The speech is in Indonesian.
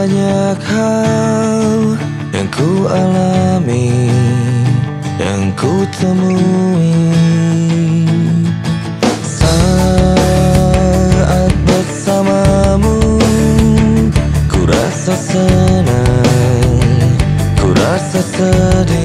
banyak hal yang ku alami Yang ku temui. Saat bersamamu Ku rasa senang Ku rasa sedih.